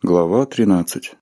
Глава 13.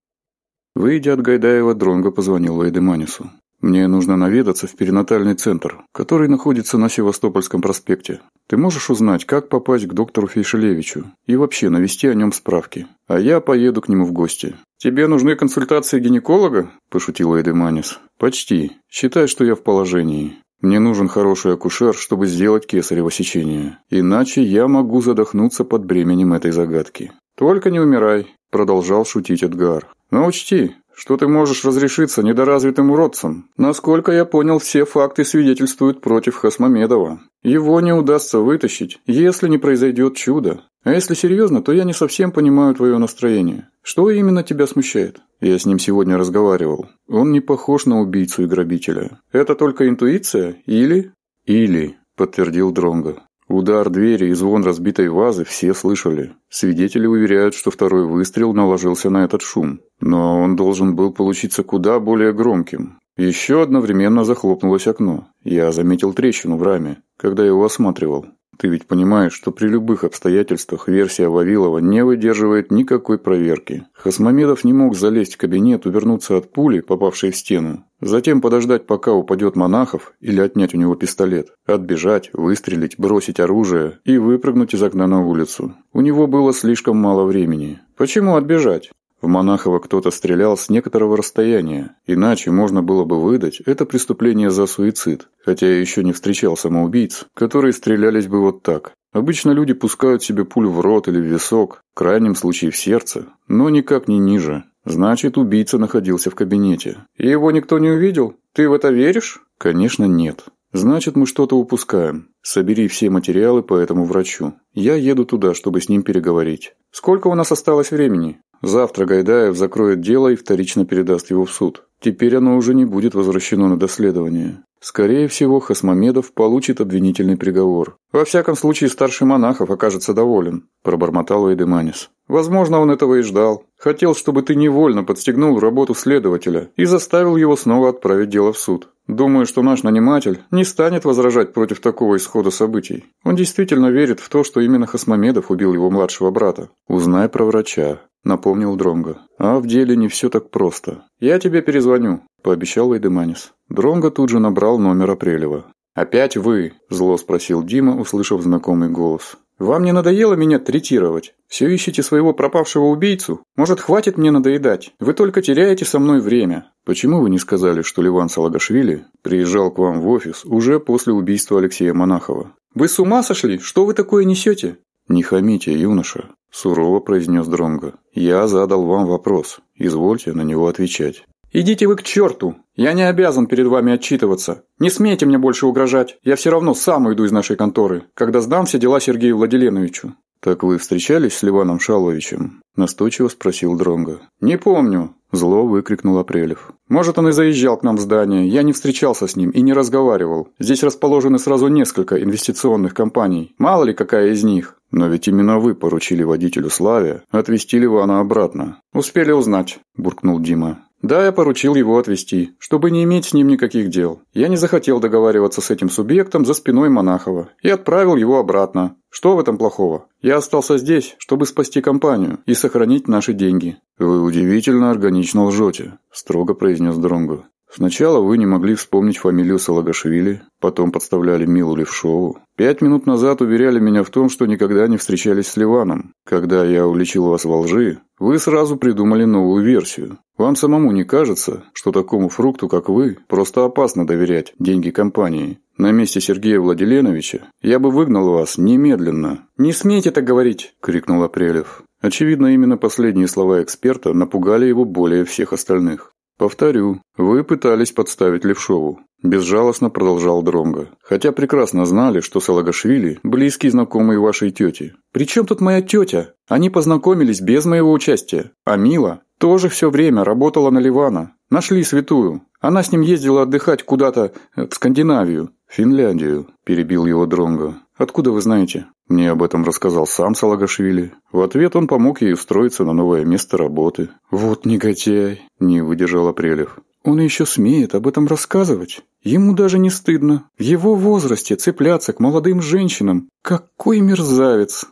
Выйдя от Гайдаева, Дронго позвонил Лейде Манису. «Мне нужно наведаться в перинатальный центр, который находится на Севастопольском проспекте. Ты можешь узнать, как попасть к доктору Фейшелевичу и вообще навести о нем справки. А я поеду к нему в гости». «Тебе нужны консультации гинеколога?» – пошутил Лейде Манис. «Почти. Считай, что я в положении. Мне нужен хороший акушер, чтобы сделать кесарево сечение. Иначе я могу задохнуться под бременем этой загадки. Только не умирай, продолжал шутить Эдгар. Но учти, что ты можешь разрешиться недоразвитым уродцам. Насколько я понял, все факты свидетельствуют против Хасмамедова. Его не удастся вытащить, если не произойдет чудо. А если серьезно, то я не совсем понимаю твое настроение. Что именно тебя смущает? Я с ним сегодня разговаривал. Он не похож на убийцу и грабителя. Это только интуиция или... Или, подтвердил Дронго. Удар двери и звон разбитой вазы все слышали. Свидетели уверяют, что второй выстрел наложился на этот шум. Но он должен был получиться куда более громким. Еще одновременно захлопнулось окно. Я заметил трещину в раме, когда его осматривал. Ты ведь понимаешь, что при любых обстоятельствах версия Вавилова не выдерживает никакой проверки. Хасмамедов не мог залезть в кабинет, увернуться от пули, попавшей в стену, затем подождать, пока упадет Монахов, или отнять у него пистолет, отбежать, выстрелить, бросить оружие и выпрыгнуть из окна на улицу. У него было слишком мало времени. Почему отбежать? В монахова кто-то стрелял с некоторого расстояния, иначе можно было бы выдать это преступление за суицид, хотя я еще не встречал самоубийц, которые стрелялись бы вот так. Обычно люди пускают себе пулю в рот или в висок, в крайнем случае в сердце, но никак не ниже. Значит, убийца находился в кабинете. И его никто не увидел? Ты в это веришь? Конечно, нет. Значит, мы что-то упускаем. Собери все материалы по этому врачу. Я еду туда, чтобы с ним переговорить. Сколько у нас осталось времени? Завтра Гайдаев закроет дело и вторично передаст его в суд. Теперь оно уже не будет возвращено на доследование. Скорее всего, Хасмамедов получит обвинительный приговор. Во всяком случае, старший монахов окажется доволен, пробормотал Эдеманис. Возможно, он этого и ждал. Хотел, чтобы ты невольно подстегнул работу следователя и заставил его снова отправить дело в суд. Думаю, что наш наниматель не станет возражать против такого исхода событий. Он действительно верит в то, что именно Хасмамедов убил его младшего брата. Узнай про врача, напомнил Дронга. А в деле не все так просто. Я тебе перезвоню, пообещал Эйдеманис. Дронга тут же набрал номер Апрелева. «Опять вы?» – зло спросил Дима, услышав знакомый голос. Вам не надоело меня третировать? Все ищете своего пропавшего убийцу? Может, хватит мне надоедать? Вы только теряете со мной время». «Почему вы не сказали, что Ливан Салагашвили приезжал к вам в офис уже после убийства Алексея Монахова?» «Вы с ума сошли? Что вы такое несете?» «Не хамите, юноша», – сурово произнес Дронго. «Я задал вам вопрос. Извольте на него отвечать». «Идите вы к черту! Я не обязан перед вами отчитываться. Не смейте мне больше угрожать. Я все равно сам уйду из нашей конторы, когда сдам все дела Сергею Владиленовичу». «Так вы встречались с Ливаном Шаловичем?» – настойчиво спросил Дронга. «Не помню», – зло выкрикнул Апрелев. «Может, он и заезжал к нам в здание. Я не встречался с ним и не разговаривал. Здесь расположены сразу несколько инвестиционных компаний. Мало ли, какая из них. Но ведь именно вы поручили водителю Славе отвезти Ливана обратно. Успели узнать», – буркнул Дима. Да, я поручил его отвезти, чтобы не иметь с ним никаких дел. Я не захотел договариваться с этим субъектом за спиной Монахова и отправил его обратно. Что в этом плохого? Я остался здесь, чтобы спасти компанию и сохранить наши деньги. «Вы удивительно органично лжете», – строго произнес Дронго. Сначала вы не могли вспомнить фамилию Салагашвили, потом подставляли Милу Левшову. Пять минут назад уверяли меня в том, что никогда не встречались с Ливаном. Когда я уличил вас во лжи, вы сразу придумали новую версию. Вам самому не кажется, что такому фрукту, как вы, просто опасно доверять деньги компании? На месте Сергея Владиленовича я бы выгнал вас немедленно. «Не смейте так говорить!» – крикнул Апрелев. Очевидно, именно последние слова эксперта напугали его более всех остальных. Повторю, вы пытались подставить Левшову, безжалостно продолжал Дронго. Хотя прекрасно знали, что Салагашвили – близкий знакомый вашей тети. При чем тут моя тетя? Они познакомились без моего участия. А Мила тоже все время работала на Ливана. Нашли святую. Она с ним ездила отдыхать куда-то э, в Скандинавию. Финляндию, перебил его Дронго. «Откуда вы знаете?» Мне об этом рассказал сам Салагашвили. В ответ он помог ей устроиться на новое место работы. «Вот негодяй!» – не выдержал Апрелев. «Он еще смеет об этом рассказывать. Ему даже не стыдно. В его возрасте цепляться к молодым женщинам. Какой мерзавец!»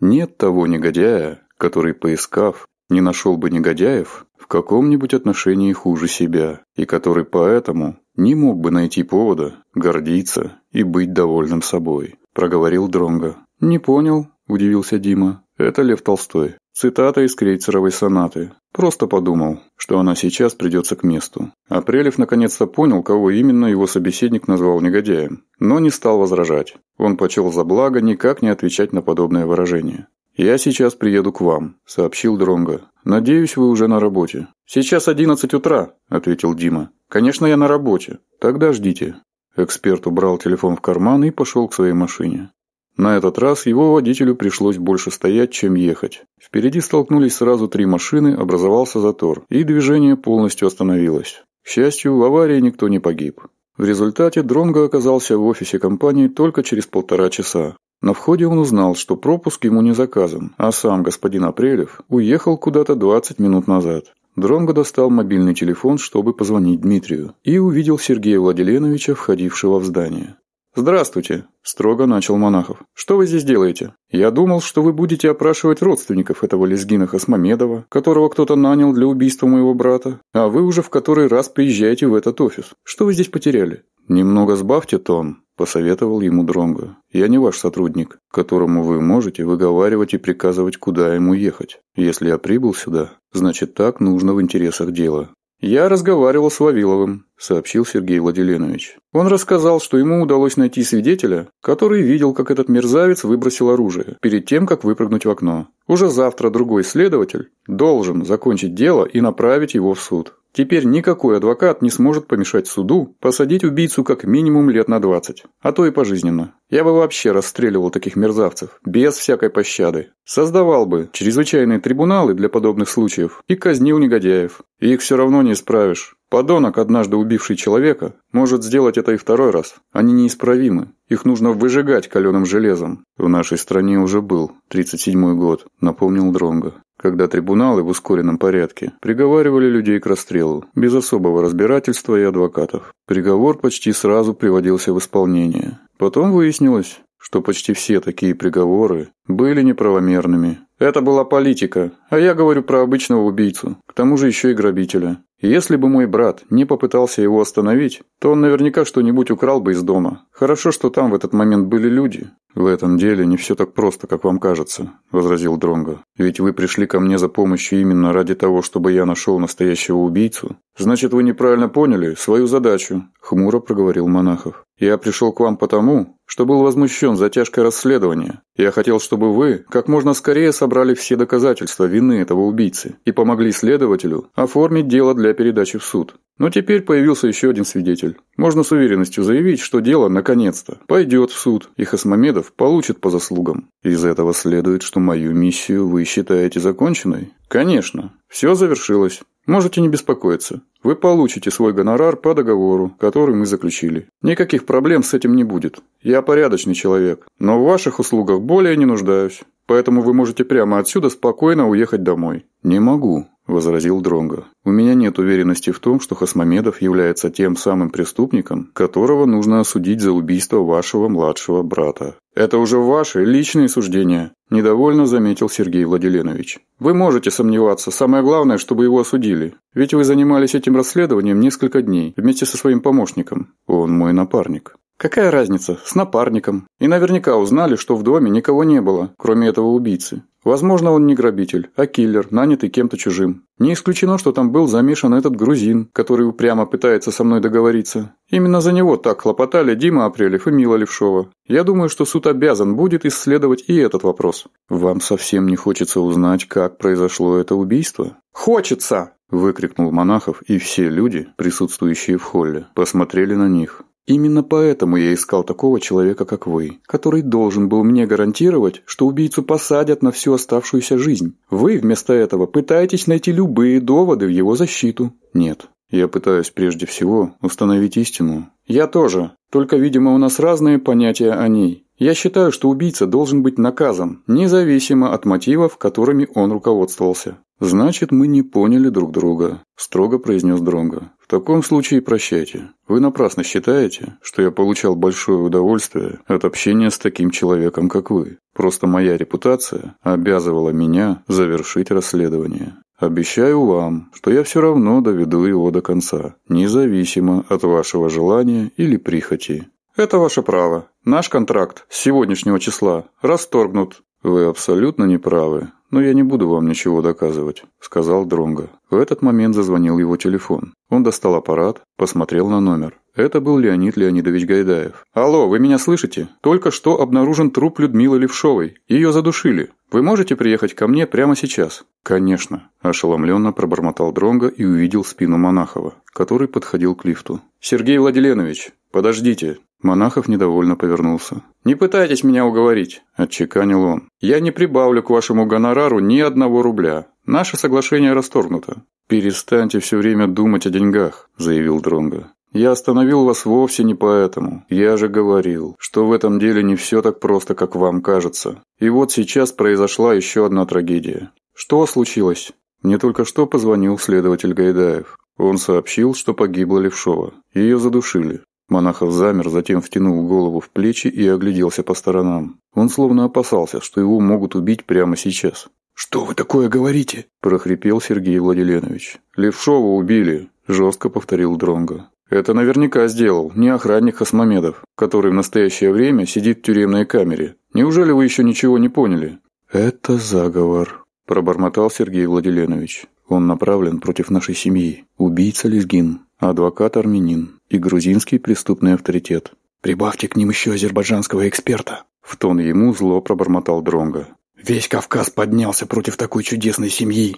Нет того негодяя, который, поискав, не нашел бы негодяев в каком-нибудь отношении хуже себя, и который поэтому не мог бы найти повода гордиться и быть довольным собой проговорил Дронго. «Не понял», – удивился Дима. «Это Лев Толстой. Цитата из крейцеровой сонаты. Просто подумал, что она сейчас придется к месту». Апрелев наконец-то понял, кого именно его собеседник назвал негодяем, но не стал возражать. Он почел за благо никак не отвечать на подобное выражение. «Я сейчас приеду к вам», – сообщил Дронго. «Надеюсь, вы уже на работе». «Сейчас одиннадцать утра», – ответил Дима. «Конечно, я на работе. Тогда ждите. Эксперт убрал телефон в карман и пошел к своей машине. На этот раз его водителю пришлось больше стоять, чем ехать. Впереди столкнулись сразу три машины, образовался затор, и движение полностью остановилось. К счастью, в аварии никто не погиб. В результате Дронго оказался в офисе компании только через полтора часа. На входе он узнал, что пропуск ему не заказан, а сам господин Апрелев уехал куда-то 20 минут назад. Дронго достал мобильный телефон, чтобы позвонить Дмитрию, и увидел Сергея Владиленовича, входившего в здание. «Здравствуйте», – строго начал Монахов. «Что вы здесь делаете? Я думал, что вы будете опрашивать родственников этого лезгина Хасмамедова, которого кто-то нанял для убийства моего брата, а вы уже в который раз приезжаете в этот офис. Что вы здесь потеряли?» «Немного сбавьте тон», Посоветовал ему Дронго. «Я не ваш сотрудник, которому вы можете выговаривать и приказывать, куда ему ехать. Если я прибыл сюда, значит так нужно в интересах дела. «Я разговаривал с Вавиловым», – сообщил Сергей Владиленович. Он рассказал, что ему удалось найти свидетеля, который видел, как этот мерзавец выбросил оружие перед тем, как выпрыгнуть в окно. Уже завтра другой следователь должен закончить дело и направить его в суд. Теперь никакой адвокат не сможет помешать суду посадить убийцу как минимум лет на 20, а то и пожизненно. Я бы вообще расстреливал таких мерзавцев, без всякой пощады. Создавал бы чрезвычайные трибуналы для подобных случаев и казнил негодяев. Их все равно не исправишь. Подонок, однажды убивший человека, может сделать это и второй раз. Они неисправимы. Их нужно выжигать каленым железом. В нашей стране уже был 37-й год, напомнил Дронго когда трибуналы в ускоренном порядке приговаривали людей к расстрелу, без особого разбирательства и адвокатов. Приговор почти сразу приводился в исполнение. Потом выяснилось, что почти все такие приговоры были неправомерными. Это была политика, а я говорю про обычного убийцу, к тому же еще и грабителя. Если бы мой брат не попытался его остановить, то он наверняка что-нибудь украл бы из дома. Хорошо, что там в этот момент были люди в этом деле не все так просто как вам кажется возразил дронго. Ведь вы пришли ко мне за помощью именно ради того чтобы я нашел настоящего убийцу. Значит вы неправильно поняли свою задачу хмуро проговорил монахов. Я пришел к вам потому что был возмущен затяжкой расследования. Я хотел чтобы вы как можно скорее собрали все доказательства вины этого убийцы и помогли следователю оформить дело для передачи в суд. Но теперь появился еще один свидетель. Можно с уверенностью заявить что дело наконец то пойдет в суд и хасмамедов соседов получит по заслугам. Из этого следует, что мою миссию вы считаете законченной. Конечно, все завершилось. Можете не беспокоиться. Вы получите свой гонорар по договору, который мы заключили. Никаких проблем с этим не будет. Я порядочный человек, но в ваших услугах более не нуждаюсь. Поэтому вы можете прямо отсюда спокойно уехать домой. Не могу, — возразил Дронго. «У меня нет уверенности в том, что Хасмамедов является тем самым преступником, которого нужно осудить за убийство вашего младшего брата». «Это уже ваши личные суждения», – недовольно заметил Сергей Владиленович. «Вы можете сомневаться, самое главное, чтобы его осудили. Ведь вы занимались этим расследованием несколько дней вместе со своим помощником. Он мой напарник». Какая разница, с напарником. И наверняка узнали, что в доме никого не было, кроме этого убийцы. Возможно, он не грабитель, а киллер, нанятый кем-то чужим. Не исключено, что там был замешан этот грузин, который упрямо пытается со мной договориться. Именно за него так хлопотали Дима Апрелев и Мила Левшова. Я думаю, что суд обязан будет исследовать и этот вопрос. Вам совсем не хочется узнать, как произошло это убийство? Хочется! выкрикнул Монахов, и все люди, присутствующие в холле, посмотрели на них. Именно поэтому я искал такого человека, как вы, который должен был мне гарантировать, что убийцу посадят на всю оставшуюся жизнь. Вы вместо этого пытаетесь найти любые доводы в его защиту. Нет, я пытаюсь прежде всего установить истину. Я тоже, только, видимо, у нас разные понятия о ней. Я считаю, что убийца должен быть наказан, независимо от мотивов, которыми он руководствовался. Значит, мы не поняли друг друга, строго произнес Дронго. В таком случае прощайте. Вы напрасно считаете, что я получал большое удовольствие от общения с таким человеком, как вы. Просто моя репутация обязывала меня завершить расследование. Обещаю вам, что я все равно доведу его до конца, независимо от вашего желания или прихоти. Это ваше право. Наш контракт с сегодняшнего числа расторгнут. Вы абсолютно неправы но я не буду вам ничего доказывать», — сказал Дронго. В этот момент зазвонил его телефон. Он достал аппарат, посмотрел на номер. Это был Леонид Леонидович Гайдаев. «Алло, вы меня слышите? Только что обнаружен труп Людмилы Левшовой. Ее задушили. Вы можете приехать ко мне прямо сейчас?» «Конечно», – ошеломленно пробормотал Дронго и увидел спину Монахова, который подходил к лифту. «Сергей Владиленович, подождите», Монахов недовольно повернулся. «Не пытайтесь меня уговорить», – отчеканил он. «Я не прибавлю к вашему гонорару ни одного рубля. Наше соглашение расторгнуто». «Перестаньте все время думать о деньгах», – заявил Дронго. «Я остановил вас вовсе не поэтому. Я же говорил, что в этом деле не все так просто, как вам кажется. И вот сейчас произошла еще одна трагедия». «Что случилось?» Мне только что позвонил следователь Гайдаев. Он сообщил, что погибла Левшова. Ее задушили. Монахов замер, затем втянул голову в плечи и огляделся по сторонам. Он словно опасался, что его могут убить прямо сейчас. «Что вы такое говорите?» – прохрипел Сергей Владиленович. «Левшова убили», – жестко повторил Дронго. «Это наверняка сделал не охранник Хасмамедов, который в настоящее время сидит в тюремной камере. Неужели вы еще ничего не поняли?» «Это заговор», – пробормотал Сергей Владиленович. «Он направлен против нашей семьи. Убийца Лезгин, адвокат Армянин, и грузинский преступный авторитет. Прибавьте к ним еще азербайджанского эксперта. В тон ему зло пробормотал Дронга. Весь Кавказ поднялся против такой чудесной семьи.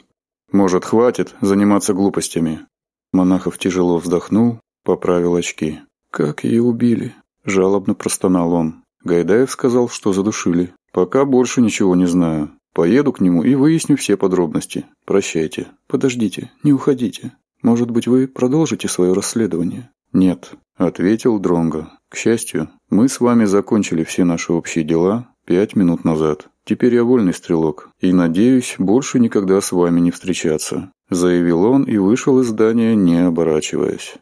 Может, хватит заниматься глупостями? Монахов тяжело вздохнул, поправил очки. Как ее убили? Жалобно простонал он. Гайдаев сказал, что задушили. Пока больше ничего не знаю. Поеду к нему и выясню все подробности. Прощайте. Подождите, не уходите. Может быть, вы продолжите свое расследование? Нет, ответил Дронго. К счастью, мы с вами закончили все наши общие дела пять минут назад. Теперь я вольный стрелок и надеюсь больше никогда с вами не встречаться, заявил он и вышел из здания, не оборачиваясь.